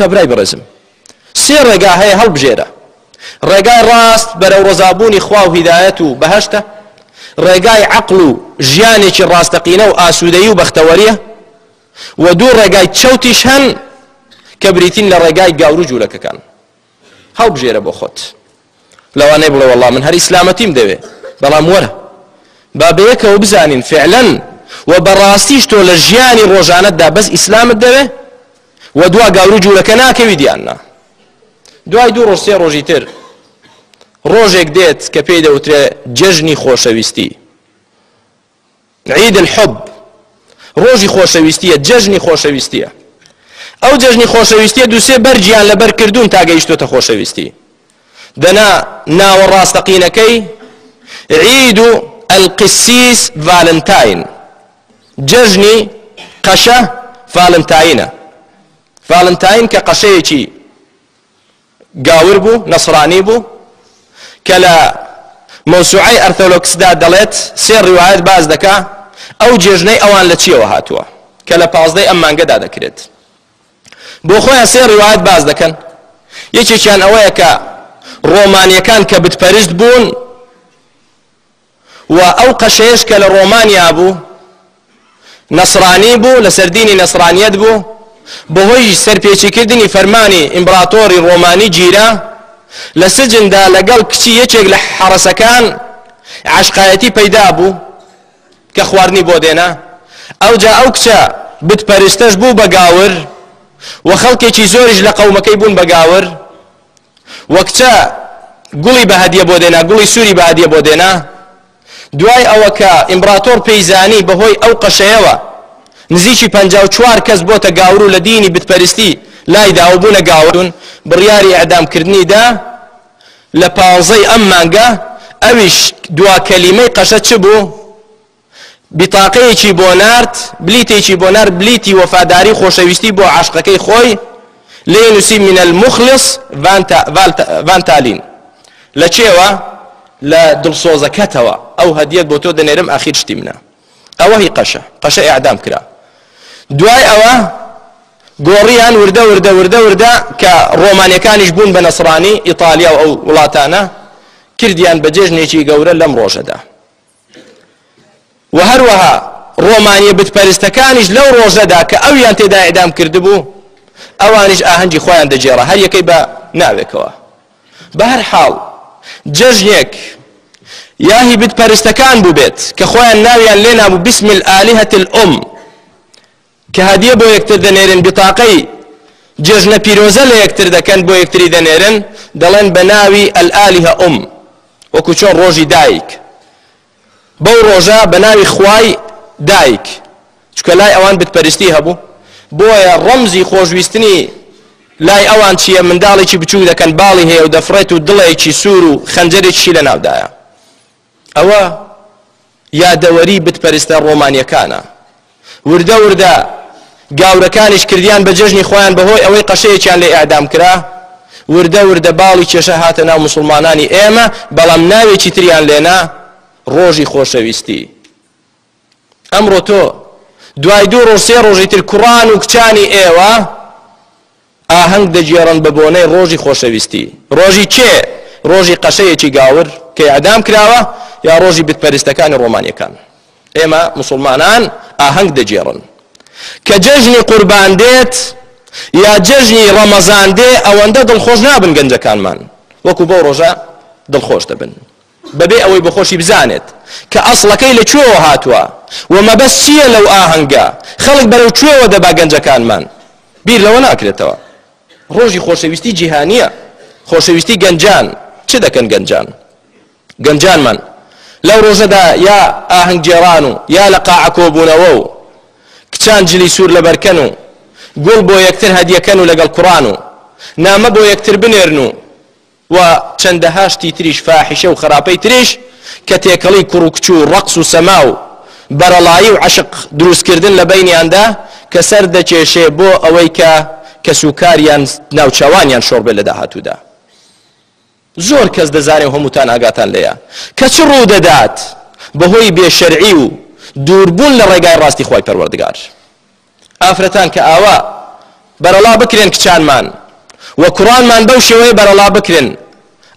تا برای بڕێزم سێ ڕێگا هەیە هەڵبژێرە ڕێگای ڕاست بەرەو ڕزابوونی خوا و هیدایەت و بەهشتە ڕێگای عقل و ژیانێکی ڕاستەقینە و ئاسوودەی و بەختەوەریە و دوو ڕێگای چەوتیش هەن کە بریتین لە ڕێگای گاور و جوولەکەکان هەڵبژێرە بۆ خۆت لەوانەیە بڵێ وەڵام من هەر ئیسلامەتیم دەوێ بەڵام وەرە با بەیەکەوە بزانین فعلەن و بەڕاستیش تۆ لە ژیانی ڕۆژانەتدا بەس ئیسلامت دەوێت و دوا گاوری جوورەکە ناکەوی دیاننا دوای دوو ڕۆژ سێ ڕۆژی تر ڕۆژێک دێت کە پێی دەوترێ جەژنی خۆشەویستی عید الحب ڕۆژی خۆشەویستیە جەژنی خۆشەویستیە ئەو جەژنی خۆشەویستیە دووسێ بەرجیان لەبەر کردوون تا گەیشتۆتە خۆشەویستی دەنا ناوە ڕاستەقینەکەی عید و ئەلقسیس ڤالنتاین جەژنی قەشە ڤالنتاینە ڤالنتاین کە قەشەیەکی گاور بوو نەسرانی بوو کە لە مۆسوعی ئەرتەلۆکسدا دەڵێت سێ ڕواایەت باز دەکا ئەو جێژنەی ئەوان لە چیەوە هاتووە کە لە پازدەی ئەم مانگەدا دەکرێت بۆ خۆیان سێ ڕواایەت باز دەکەن یەکێکیان ئەوەیە کە ڕۆمانیەکان کە بتپەرشت بوون و ئەو قەشەیەش کە لە ڕۆمانیا بوو نەسرانی بوو لە سەردینی نەسرانیەت بوو بەهۆی سەرپێچیکردنی فەرمانی ئیمپراتۆری ڕۆمانی جیرە لە سجندا لەگەڵ کچی یەکێک لە حەرسەکان عشقایەتی پەیدا بوو کە خواردنی بۆ دێنا ئەو جا ئەو کچە بتپەرستەش بوو بەگاور و خەڵکێکی زۆریش لە قەومەکەی بوون بەگاور وەکچە گوڵی بەهدیە بۆ دێنا گوڵی سووری بەهدیە بۆ دێنا دوای ئەوە کە ئیمپراتۆر پەیزانی بەهۆی ئەو قەشەیەوە نزیکی پنجاو چوار کەس بۆتە گاور و لە دینی بتپەرستی لای داوبوونە گاورون بڕیاری ئەدامکردنیدا لە پانزەی ئەم مانگە ئەویش دوا کەلیمەی قەشە چ بوو؟ بتاقەیەکی بۆ نرد بلیتێکی بۆ نەر بلیتی وەفاداری خۆشەویستی بۆ عاشقەکەی خۆی لێ نووسی منە المخلص ڤانتالین لە چێوە لە دڵسۆزەکەتەوە ئەو هەدیەت بۆ تۆ دەنێرم ئاخیر شتی منە ئەوە هی قەشە قەشە ئەعدام کرا دوای ئەوە گۆڕیان وردە وردە وردە وردە کە ڕۆمانەکانیش بوون بە نەسرانی ئیتالیا و ئەو وڵاتانە کردیان بە جێژنێکی گەورە لەم ڕۆژەدا و هەروەها ڕۆمانیە بتپەرستەکانیش لەو ڕۆژەدا کە ئەویان تێدا ئێدام کردبوو ئەوانیش ئاهەنگی خۆیان دەجێڕە هەر یەکەی بە ناوێکەوە بە هەر حاڵ جەژنێک یاهی بتپەرستەکان بوو بێت کە خۆیان ناویان لێ نابوو بسم الآلهة الأم کە هەدیە بۆ یەکتر دەنێرن بتاقەی جێژنە پیرۆزە لە یەکتر دەکەن بۆ یەکتری دەنێرن دەڵێن بە ناوی ئەلعالی هەئم وەکو چۆن ڕۆژی دایک بەو ڕۆژە بە ناوی خوای دایک چکە لای ئەوان بتپەرستی هەبوو بۆیە ڕەمزی خۆشویستنی لای ئەوان چییە منداڵێکی بچوو دەکەن باڵی هەیە و دەفرێت و دڵێکی سوور و خەنجەرێکی لە ناودایە ئەوە یادەوەری بتپەرستە ڕۆمانیەکانە وردە وردە گاورەکانیش کردیان بە جژنی خۆیان بەهۆی ئەوەی قەشەیەکیان لێ ئەعدام کرا وردە وردە باڵی کێشە هاتە ناو مسلمانانی ئێمە بەڵام ناوێکی تریان لێنا ڕۆژی خۆشەویستی ئەمڕۆ تۆ دوای دوو ڕۆژ سێ ڕۆژی تر کوڕان و کچانی ئێوە ئاهەنگ دەگێڕن بە بۆنەی ڕۆژی خۆشەویستی ڕۆژی کێ ڕۆژی قەشەیەکی گاور کە ئەدام کراوە یا ڕۆژی بتپەرستەکانی ڕۆمانیەکان ئێمە مسلمانان ئاهەنگ دەگێڕن کە جەژنی قوربان دێت یا جەژنی ڕەمەزان دێ ئەوەندە دڵخۆش نابن گەنجەکانمان وەکو بۆ ڕۆژە دڵخۆش دەبن بەبێ ئەوەی بخۆشی بزانێت کە ئەسڵەکەی لە کوێوە هاتووە و مەبەست چییە لەو ئاهەنگە خەڵک بەرەو کوێوە دەبا گەنجەکانمان بیر لەوە ناکرێتەوە ڕۆژی خۆشەویستی جیهانیە خۆشەویستی گەنجان چ دەکەن گەنجان گەنجانمان لەو ڕۆژەدا یا ئاهەنگجێڕان و یا لە قاعکۆبوونەوە و کچان جلی سوور لە بەرکەن و گوڵ بۆ یەکتر هەدیەکەن و لەگەڵ کوڕان و نامە بۆ یەکتر بنێرن و و چەندەهاشتی تریش فاحیشە و خراپەی تریش کە تێکەڵی کوڕ و کچ و ڕەقس و سەما و بەرەڵایی و عشق دروستکردن لە بینیاندا کە سەر دەچێشێ بۆ ئەوەی کە کەسوکاریان ناوچەوانیان شۆڕبێ لە داهاتوودا زۆر کەس دەزانێ هەمووتان ئاگاتان لەیە کە چ ڕوو دەدات بەهۆی بێشەرعی و دووربوون لە ڕێگای ڕاستی خی پەروەردگار ئافرەتان کە ئاوا بەرەڵا بکرێن کچانمان وە کوڕانمان بەو شێوەیە بەرەڵا بکرێن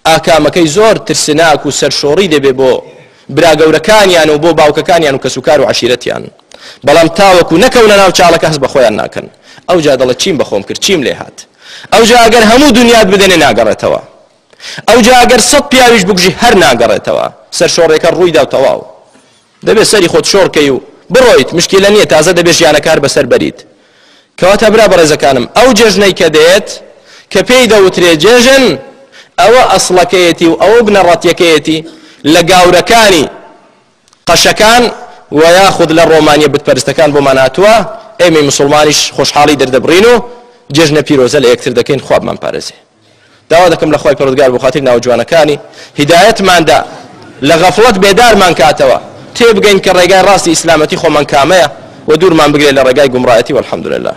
ئاکامەکەی زۆر ترسناک و سەرشۆڕی دەبێ بۆ براگەورەکانیان و بۆ باوکەکانیان و کەسوکار و عشیرەتیان بەڵام تاوەکو نەکەونە ناو چاڵەکە هەست بە خۆیان ناکەن ئەو جا دەڵە چیم بەخۆم کرد چیم لێ هات ئەوجا ئەگەر هەموو دنیات بدەنێ ناگەڕێتەوە ئەوجا ئەگەر سەد پیاویش بگژی هەر ناگەڕێتەوە سەر شۆڕێکە ڕوویدا تەواو دەبێت سەری خۆت شۆڕکەی و بڕۆیت مشکلە نییە تازە دەبێت ژیانە کار بەسەر بەریت کەواتە برا بەڕێزەکانم ئەو جێژنەی کە دێت کە پێی دەوترێ جێژن ئەوە ئەسڵەکەیەتی و ئەوە بنەڕەتیەکەیەتی لە گاورەکانی قەشەکان و یاخود لە ڕۆمانیە بتپەرستەکان بۆ ماناتوە ئێمە مسلمانیش خۆشحاڵی دەردەبڕین و جێژنە پیرۆزە لە یەکتر دەکەین خوابمان پارێزێ داوا دەکەم لە خۆی پرۆدگار بۆ خاتر ناو جوانەکانی هیدایەتماندا لە غەفڵەت بێدارمان کاتەوە تێبگەین کە ڕێگای ڕاستی ئیسلامەتی خۆمان کامەیە و دوورمان بگرێت لە ڕێگای گومڕایەتی والحمدلله